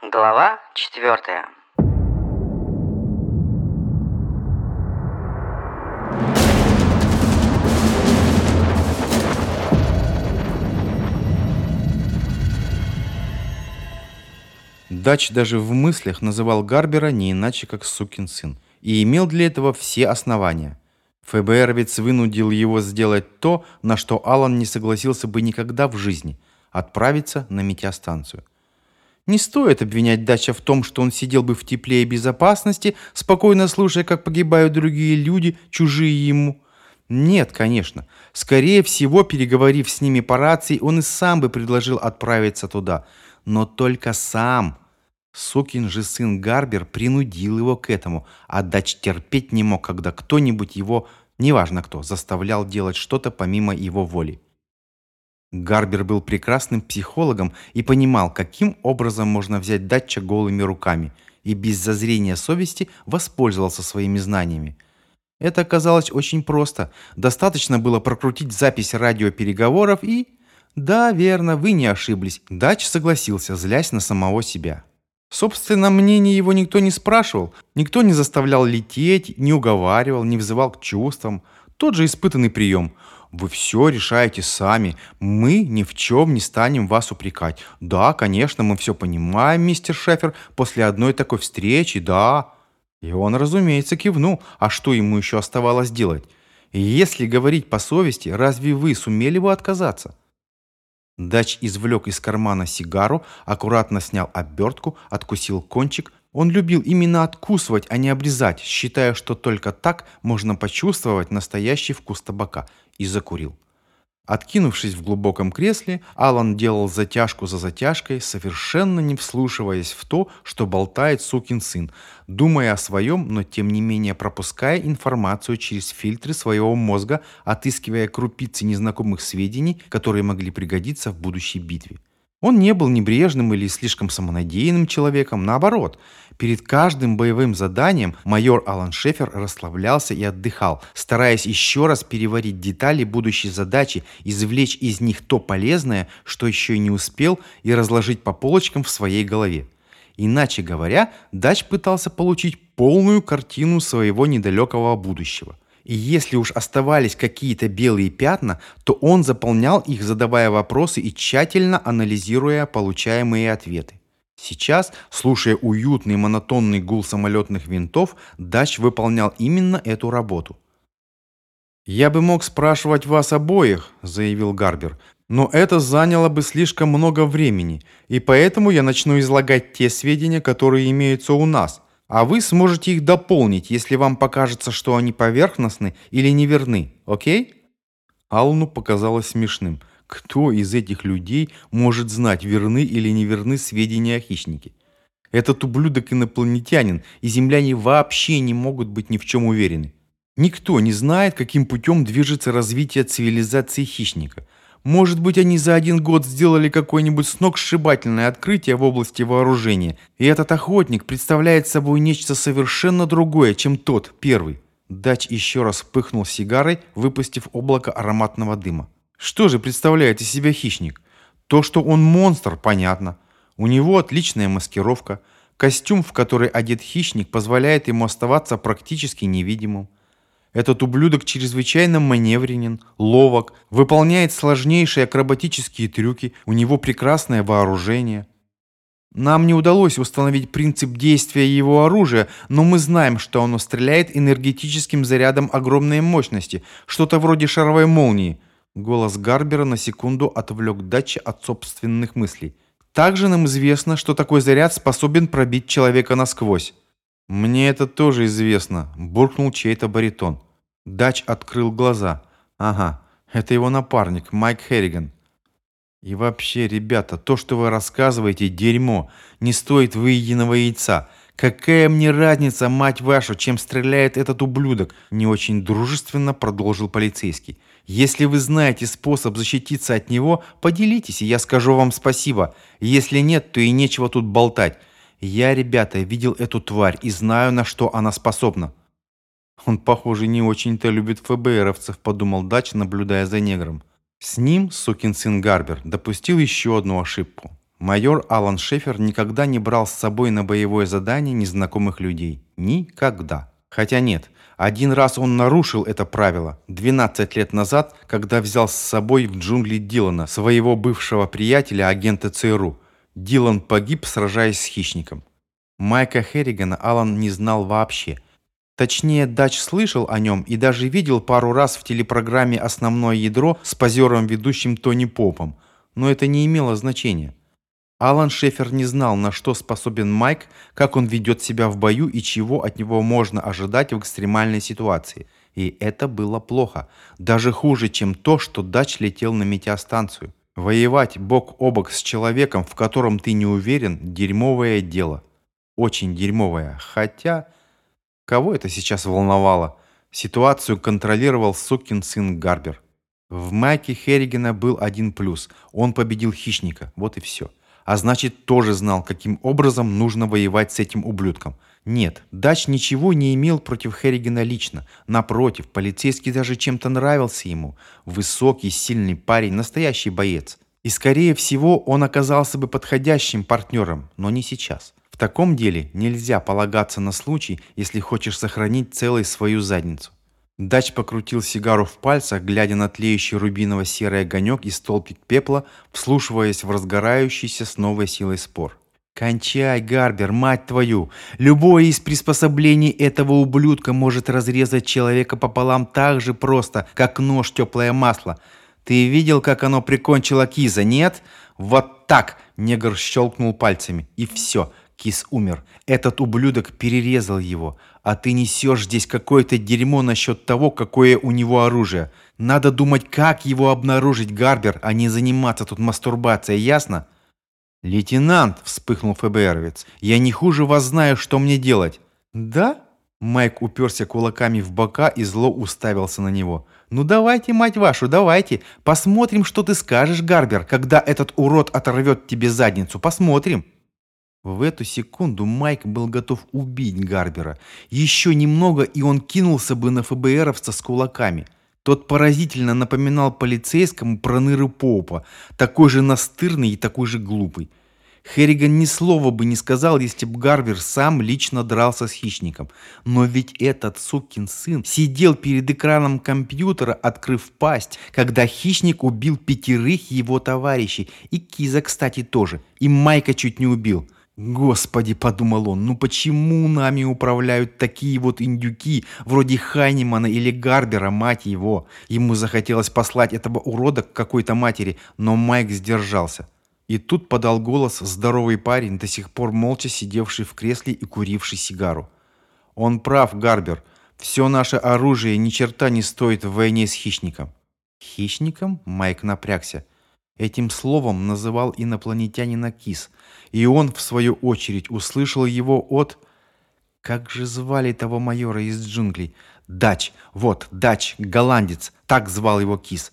Глава четвертая. Дач даже в мыслях называл Гарбера не иначе, как «сукин сын», и имел для этого все основания. ФБРовец вынудил его сделать то, на что Алан не согласился бы никогда в жизни – отправиться на метеостанцию. Не стоит обвинять Дача в том, что он сидел бы в тепле и безопасности, спокойно слушая, как погибают другие люди, чужие ему. Нет, конечно. Скорее всего, переговорив с ними по рации, он и сам бы предложил отправиться туда. Но только сам. Сукин же сын Гарбер принудил его к этому, а Дач терпеть не мог, когда кто-нибудь его, неважно кто, заставлял делать что-то помимо его воли. Гарбер был прекрасным психологом и понимал, каким образом можно взять датча голыми руками, и без зазрения совести воспользовался своими знаниями. Это оказалось очень просто. Достаточно было прокрутить запись радиопереговоров и... Да, верно, вы не ошиблись. Дач согласился, злясь на самого себя. Собственно, мнение его никто не спрашивал, никто не заставлял лететь, не уговаривал, не взывал к чувствам. Тот же испытанный прием. Вы все решаете сами. Мы ни в чем не станем вас упрекать. Да, конечно, мы все понимаем, мистер Шефер, после одной такой встречи, да. И он, разумеется, кивнул. А что ему еще оставалось делать? Если говорить по совести, разве вы сумели бы отказаться? Дач извлек из кармана сигару, аккуратно снял обертку, откусил кончик. Он любил именно откусывать, а не обрезать, считая, что только так можно почувствовать настоящий вкус табака, и закурил. Откинувшись в глубоком кресле, Алан делал затяжку за затяжкой, совершенно не вслушиваясь в то, что болтает сукин сын, думая о своем, но тем не менее пропуская информацию через фильтры своего мозга, отыскивая крупицы незнакомых сведений, которые могли пригодиться в будущей битве. Он не был небрежным или слишком самонадеянным человеком, наоборот. Перед каждым боевым заданием майор Алан Шефер расслаблялся и отдыхал, стараясь еще раз переварить детали будущей задачи, извлечь из них то полезное, что еще и не успел, и разложить по полочкам в своей голове. Иначе говоря, Дач пытался получить полную картину своего недалекого будущего – и если уж оставались какие-то белые пятна, то он заполнял их, задавая вопросы и тщательно анализируя получаемые ответы. Сейчас, слушая уютный монотонный гул самолетных винтов, Дач выполнял именно эту работу. «Я бы мог спрашивать вас обоих», — заявил Гарбер, «но это заняло бы слишком много времени, и поэтому я начну излагать те сведения, которые имеются у нас, а вы сможете их дополнить, если вам покажется, что они поверхностны или неверны, окей? Алну показалось смешным. Кто из этих людей может знать, верны или неверны сведения о хищнике? Этот ублюдок инопланетянин, и земляне вообще не могут быть ни в чем уверены. Никто не знает, каким путем движется развитие цивилизации хищника – может быть, они за один год сделали какое-нибудь сногсшибательное открытие в области вооружения, и этот охотник представляет собой нечто совершенно другое, чем тот, первый. Дач еще раз пыхнул сигарой, выпустив облако ароматного дыма. Что же представляет из себя хищник? То, что он монстр, понятно. У него отличная маскировка. Костюм, в который одет хищник, позволяет ему оставаться практически невидимым. Этот ублюдок чрезвычайно маневренен, ловок, выполняет сложнейшие акробатические трюки, у него прекрасное вооружение. Нам не удалось установить принцип действия его оружия, но мы знаем, что оно стреляет энергетическим зарядом огромной мощности, что-то вроде шаровой молнии. Голос Гарбера на секунду отвлек Датча от собственных мыслей. Также нам известно, что такой заряд способен пробить человека насквозь. «Мне это тоже известно», – буркнул чей-то баритон. Дач открыл глаза. «Ага, это его напарник, Майк Херриган». «И вообще, ребята, то, что вы рассказываете, дерьмо. Не стоит выеденного яйца. Какая мне разница, мать вашу, чем стреляет этот ублюдок?» Не очень дружественно продолжил полицейский. «Если вы знаете способ защититься от него, поделитесь, и я скажу вам спасибо. Если нет, то и нечего тут болтать. Я, ребята, видел эту тварь и знаю, на что она способна. Он, похоже, не очень-то любит ФБРовцев, подумал Дач, наблюдая за негром. С ним сукин сын Гарбер допустил еще одну ошибку. Майор Алан Шефер никогда не брал с собой на боевое задание незнакомых людей. Никогда. Хотя нет, один раз он нарушил это правило 12 лет назад, когда взял с собой в джунгли Дилана, своего бывшего приятеля, агента ЦРУ. Дилан погиб, сражаясь с хищником. Майка Херригана Алан не знал вообще. Точнее, Дач слышал о нем и даже видел пару раз в телепрограмме «Основное ядро» с позером ведущим Тони Попом. Но это не имело значения. Алан Шефер не знал, на что способен Майк, как он ведет себя в бою и чего от него можно ожидать в экстремальной ситуации. И это было плохо. Даже хуже, чем то, что Дач летел на метеостанцию. Воевать бок о бок с человеком, в котором ты не уверен, дерьмовое дело. Очень дерьмовое. Хотя, кого это сейчас волновало? Ситуацию контролировал сукин сын Гарбер. В Майке Херригена был один плюс. Он победил хищника. Вот и все а значит тоже знал, каким образом нужно воевать с этим ублюдком. Нет, Дач ничего не имел против Херригана лично. Напротив, полицейский даже чем-то нравился ему. Высокий, сильный парень, настоящий боец. И скорее всего он оказался бы подходящим партнером, но не сейчас. В таком деле нельзя полагаться на случай, если хочешь сохранить целой свою задницу. Дач покрутил сигару в пальцах, глядя на тлеющий рубиново-серый огонек и столбик пепла, вслушиваясь в разгорающийся с новой силой спор. «Кончай, Гарбер, мать твою! Любое из приспособлений этого ублюдка может разрезать человека пополам так же просто, как нож теплое масло. Ты видел, как оно прикончило Киза, нет? Вот так!» Негр щелкнул пальцами. И все. Кис умер. Этот ублюдок перерезал его. А ты несешь здесь какое-то дерьмо насчет того, какое у него оружие. Надо думать, как его обнаружить, Гарбер, а не заниматься тут мастурбацией, ясно? «Лейтенант», — вспыхнул ФБРовец, — «я не хуже вас знаю, что мне делать». «Да?» Майк уперся кулаками в бока и зло уставился на него. «Ну давайте, мать вашу, давайте. Посмотрим, что ты скажешь, Гарбер, когда этот урод оторвет тебе задницу. Посмотрим». В эту секунду Майк был готов убить Гарбера. Еще немного, и он кинулся бы на ФБРовца с кулаками. Тот поразительно напоминал полицейскому проныры Поупа, такой же настырный и такой же глупый. Херриган ни слова бы не сказал, если бы Гарбер сам лично дрался с хищником. Но ведь этот сукин сын сидел перед экраном компьютера, открыв пасть, когда хищник убил пятерых его товарищей. И Киза, кстати, тоже. И Майка чуть не убил. Господи, подумал он, ну почему нами управляют такие вот индюки, вроде Хайнимана или Гарбера, мать его? Ему захотелось послать этого урода к какой-то матери, но Майк сдержался. И тут подал голос здоровый парень, до сих пор молча сидевший в кресле и куривший сигару. Он прав, Гарбер. Все наше оружие ни черта не стоит в войне с хищником. Хищником? Майк напрягся. Этим словом называл инопланетянина Кис, и он, в свою очередь, услышал его от... Как же звали того майора из джунглей? Дач, вот, Дач, голландец, так звал его Кис.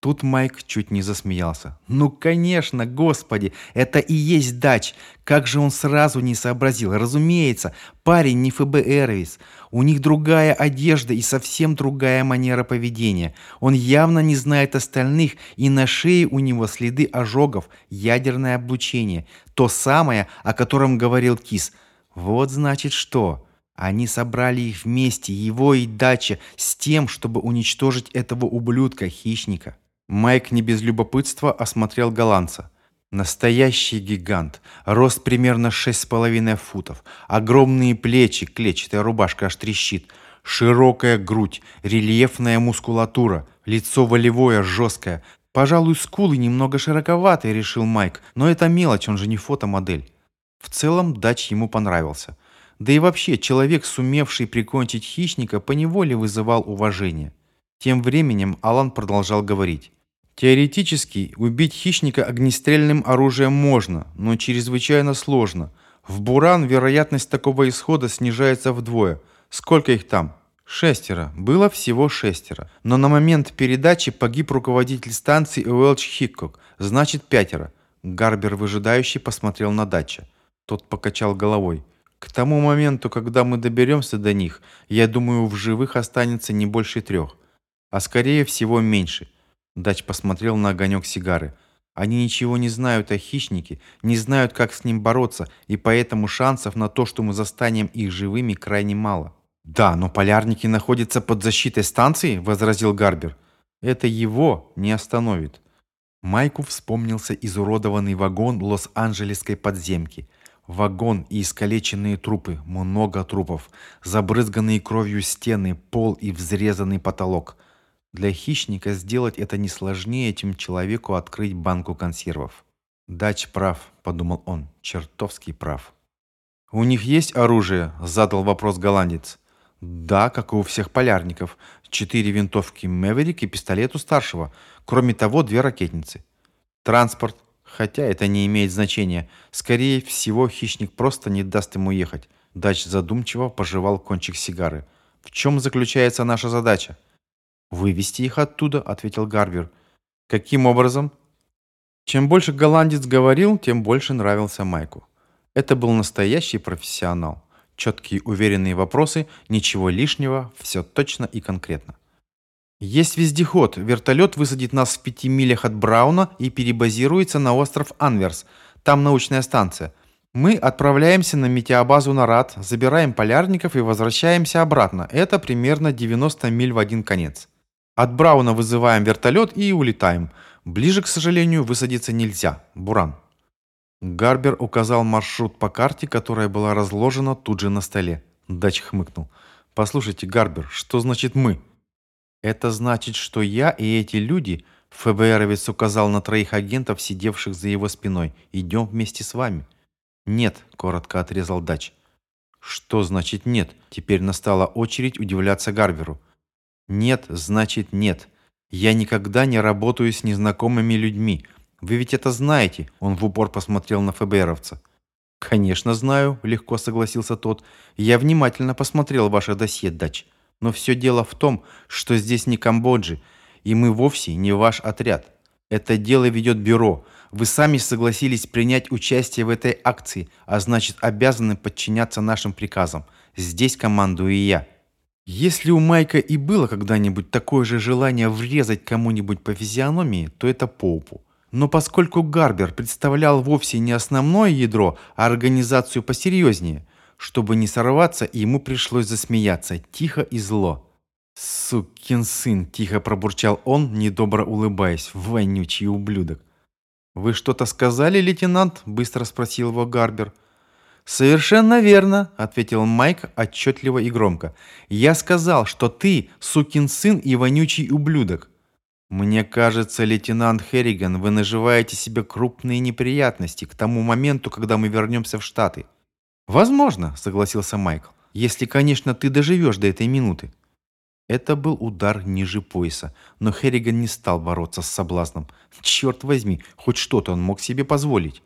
Тут Майк чуть не засмеялся. «Ну, конечно, господи, это и есть дач. Как же он сразу не сообразил? Разумеется, парень не ФБРовец. У них другая одежда и совсем другая манера поведения. Он явно не знает остальных, и на шее у него следы ожогов, ядерное облучение. То самое, о котором говорил Кис. Вот значит что...» Они собрали их вместе, его и дача, с тем, чтобы уничтожить этого ублюдка-хищника. Майк не без любопытства осмотрел голландца. Настоящий гигант. Рост примерно 6,5 футов. Огромные плечи, клетчатая рубашка аж трещит. Широкая грудь, рельефная мускулатура, лицо волевое, жесткое. Пожалуй, скулы немного широковатые, решил Майк, но это мелочь, он же не фотомодель. В целом, дач ему понравился. Да и вообще, человек, сумевший прикончить хищника, поневоле вызывал уважение. Тем временем Алан продолжал говорить. Теоретически убить хищника огнестрельным оружием можно, но чрезвычайно сложно. В Буран вероятность такого исхода снижается вдвое. Сколько их там? Шестеро. Было всего шестеро. Но на момент передачи погиб руководитель станции Уэлч Хиккок. Значит, пятеро. Гарбер выжидающий посмотрел на дача. Тот покачал головой. К тому моменту, когда мы доберемся до них, я думаю, в живых останется не больше трех. А скорее всего меньше. Дач посмотрел на огонек сигары. Они ничего не знают о хищнике, не знают, как с ним бороться, и поэтому шансов на то, что мы застанем их живыми, крайне мало». «Да, но полярники находятся под защитой станции», — возразил Гарбер. «Это его не остановит». Майку вспомнился изуродованный вагон Лос-Анджелесской подземки. Вагон и искалеченные трупы, много трупов, забрызганные кровью стены, пол и взрезанный потолок. Для хищника сделать это не сложнее, чем человеку открыть банку консервов. «Дач прав», — подумал он, — «чертовски прав». «У них есть оружие?» — задал вопрос голландец. «Да, как и у всех полярников. Четыре винтовки «Мэверик» и пистолет у старшего. Кроме того, две ракетницы. Транспорт. Хотя это не имеет значения. Скорее всего, хищник просто не даст ему ехать. Дач задумчиво пожевал кончик сигары. В чем заключается наша задача? «Вывести их оттуда», — ответил Гарвер. «Каким образом?» Чем больше голландец говорил, тем больше нравился Майку. Это был настоящий профессионал. Четкие, уверенные вопросы, ничего лишнего, все точно и конкретно. Есть вездеход. Вертолет высадит нас в пяти милях от Брауна и перебазируется на остров Анверс. Там научная станция. Мы отправляемся на метеобазу Нарад, забираем полярников и возвращаемся обратно. Это примерно 90 миль в один конец. От Брауна вызываем вертолет и улетаем. Ближе, к сожалению, высадиться нельзя. Буран. Гарбер указал маршрут по карте, которая была разложена тут же на столе. Дач хмыкнул. «Послушайте, Гарбер, что значит «мы»?» «Это значит, что я и эти люди...» ФБРовец указал на троих агентов, сидевших за его спиной. «Идем вместе с вами». «Нет», — коротко отрезал Дач. «Что значит нет?» Теперь настала очередь удивляться Гарберу. «Нет, значит нет. Я никогда не работаю с незнакомыми людьми. Вы ведь это знаете?» Он в упор посмотрел на ФБРовца. «Конечно знаю», — легко согласился тот. «Я внимательно посмотрел ваше досье, Дач. Но все дело в том, что здесь не Камбоджи, и мы вовсе не ваш отряд. Это дело ведет бюро. Вы сами согласились принять участие в этой акции, а значит обязаны подчиняться нашим приказам. Здесь командую я». Если у Майка и было когда-нибудь такое же желание врезать кому-нибудь по физиономии, то это Поупу. Но поскольку Гарбер представлял вовсе не основное ядро, а организацию посерьезнее, чтобы не сорваться, ему пришлось засмеяться, тихо и зло. «Сукин сын!» – тихо пробурчал он, недобро улыбаясь. «Вонючий ублюдок!» «Вы что-то сказали, лейтенант?» – быстро спросил его Гарбер. «Совершенно верно», – ответил Майк отчетливо и громко. «Я сказал, что ты сукин сын и вонючий ублюдок. «Мне кажется, лейтенант Херриган, вы наживаете себе крупные неприятности к тому моменту, когда мы вернемся в Штаты». «Возможно», — согласился Майкл, «если, конечно, ты доживешь до этой минуты». Это был удар ниже пояса, но Херриган не стал бороться с соблазном. Черт возьми, хоть что-то он мог себе позволить.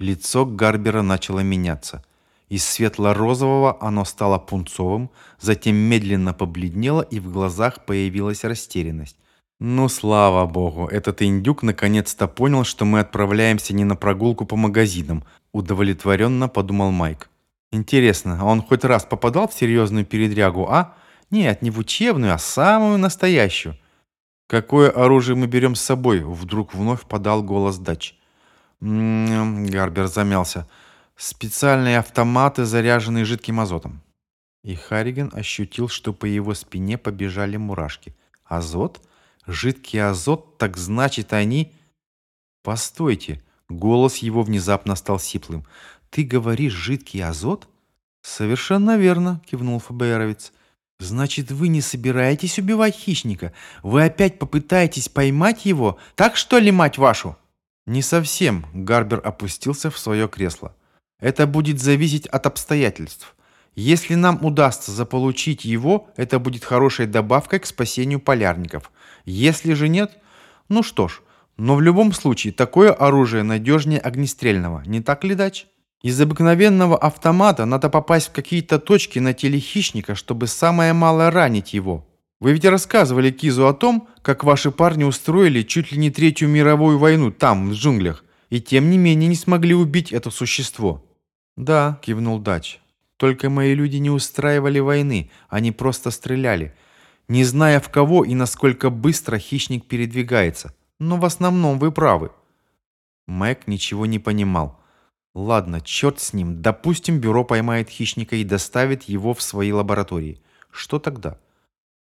Лицо Гарбера начало меняться. Из светло-розового оно стало пунцовым, затем медленно побледнело, и в глазах появилась растерянность. Ну, слава богу, этот индюк наконец-то понял, что мы отправляемся не на прогулку по магазинам, удовлетворенно подумал Майк. Интересно, а он хоть раз попадал в серьезную передрягу, а? Нет, не в учебную, а самую настоящую. Какое оружие мы берем с собой? Вдруг вновь подал голос Дач. Гарбер замялся. Специальные автоматы, заряженные жидким азотом. И Харриган ощутил, что по его спине побежали мурашки. Азот? Жидкий азот, так значит они... Постойте, голос его внезапно стал сиплым. Ты говоришь жидкий азот? Совершенно верно, кивнул ФБРовец. Значит, вы не собираетесь убивать хищника? Вы опять попытаетесь поймать его? Так что ли, мать вашу? Не совсем, Гарбер опустился в свое кресло. Это будет зависеть от обстоятельств. Если нам удастся заполучить его, это будет хорошей добавкой к спасению полярников. Если же нет, ну что ж, но в любом случае такое оружие надежнее огнестрельного, не так ли, Дач? Из обыкновенного автомата надо попасть в какие-то точки на теле хищника, чтобы самое малое ранить его. Вы ведь рассказывали Кизу о том, как ваши парни устроили чуть ли не третью мировую войну там, в джунглях, и тем не менее не смогли убить это существо. Да, кивнул Дач. Только мои люди не устраивали войны, они просто стреляли, не зная в кого и насколько быстро хищник передвигается. Но в основном вы правы. Майк ничего не понимал. Ладно, черт с ним. Допустим, бюро поймает хищника и доставит его в свои лаборатории. Что тогда?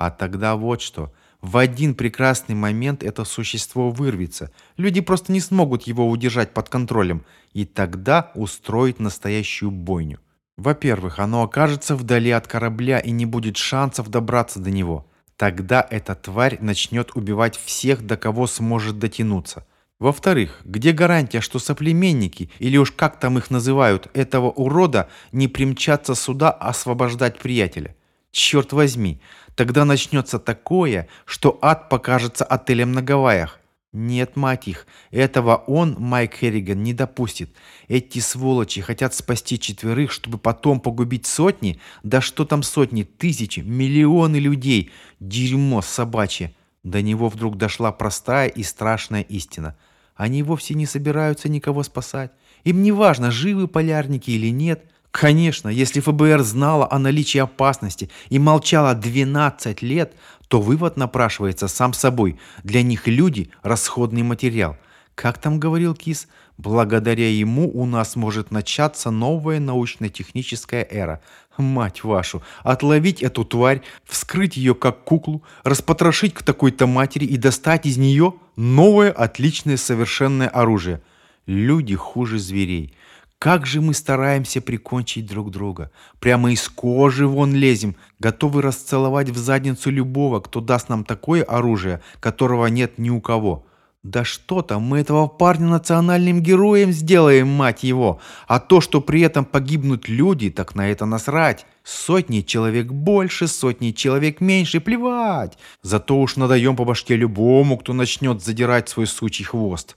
А тогда вот что. В один прекрасный момент это существо вырвется. Люди просто не смогут его удержать под контролем. И тогда устроить настоящую бойню. Во-первых, оно окажется вдали от корабля и не будет шансов добраться до него. Тогда эта тварь начнет убивать всех, до кого сможет дотянуться. Во-вторых, где гарантия, что соплеменники, или уж как там их называют, этого урода не примчатся сюда освобождать приятеля? Черт возьми, тогда начнется такое, что ад покажется отелем на Гавайях. Нет, мать их, этого он, Майк Херриган, не допустит. Эти сволочи хотят спасти четверых, чтобы потом погубить сотни, да что там сотни, тысячи, миллионы людей. Дерьмо собачье. До него вдруг дошла простая и страшная истина. Они вовсе не собираются никого спасать. Им не важно, живы полярники или нет. Конечно, если ФБР знала о наличии опасности и молчала 12 лет, то вывод напрашивается сам собой. Для них люди – расходный материал. Как там говорил Кис, благодаря ему у нас может начаться новая научно-техническая эра. Мать вашу, отловить эту тварь, вскрыть ее как куклу, распотрошить к такой-то матери и достать из нее новое отличное совершенное оружие. Люди хуже зверей. Как же мы стараемся прикончить друг друга. Прямо из кожи вон лезем, готовы расцеловать в задницу любого, кто даст нам такое оружие, которого нет ни у кого. Да что там, мы этого парня национальным героем сделаем, мать его. А то, что при этом погибнут люди, так на это насрать. Сотни человек больше, сотни человек меньше, плевать. Зато уж надаем по башке любому, кто начнет задирать свой сучий хвост.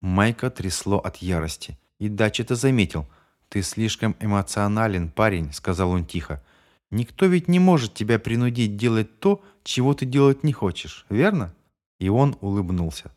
Майка трясло от ярости. И Дач это заметил. «Ты слишком эмоционален, парень», — сказал он тихо. «Никто ведь не может тебя принудить делать то, чего ты делать не хочешь, верно?» И он улыбнулся.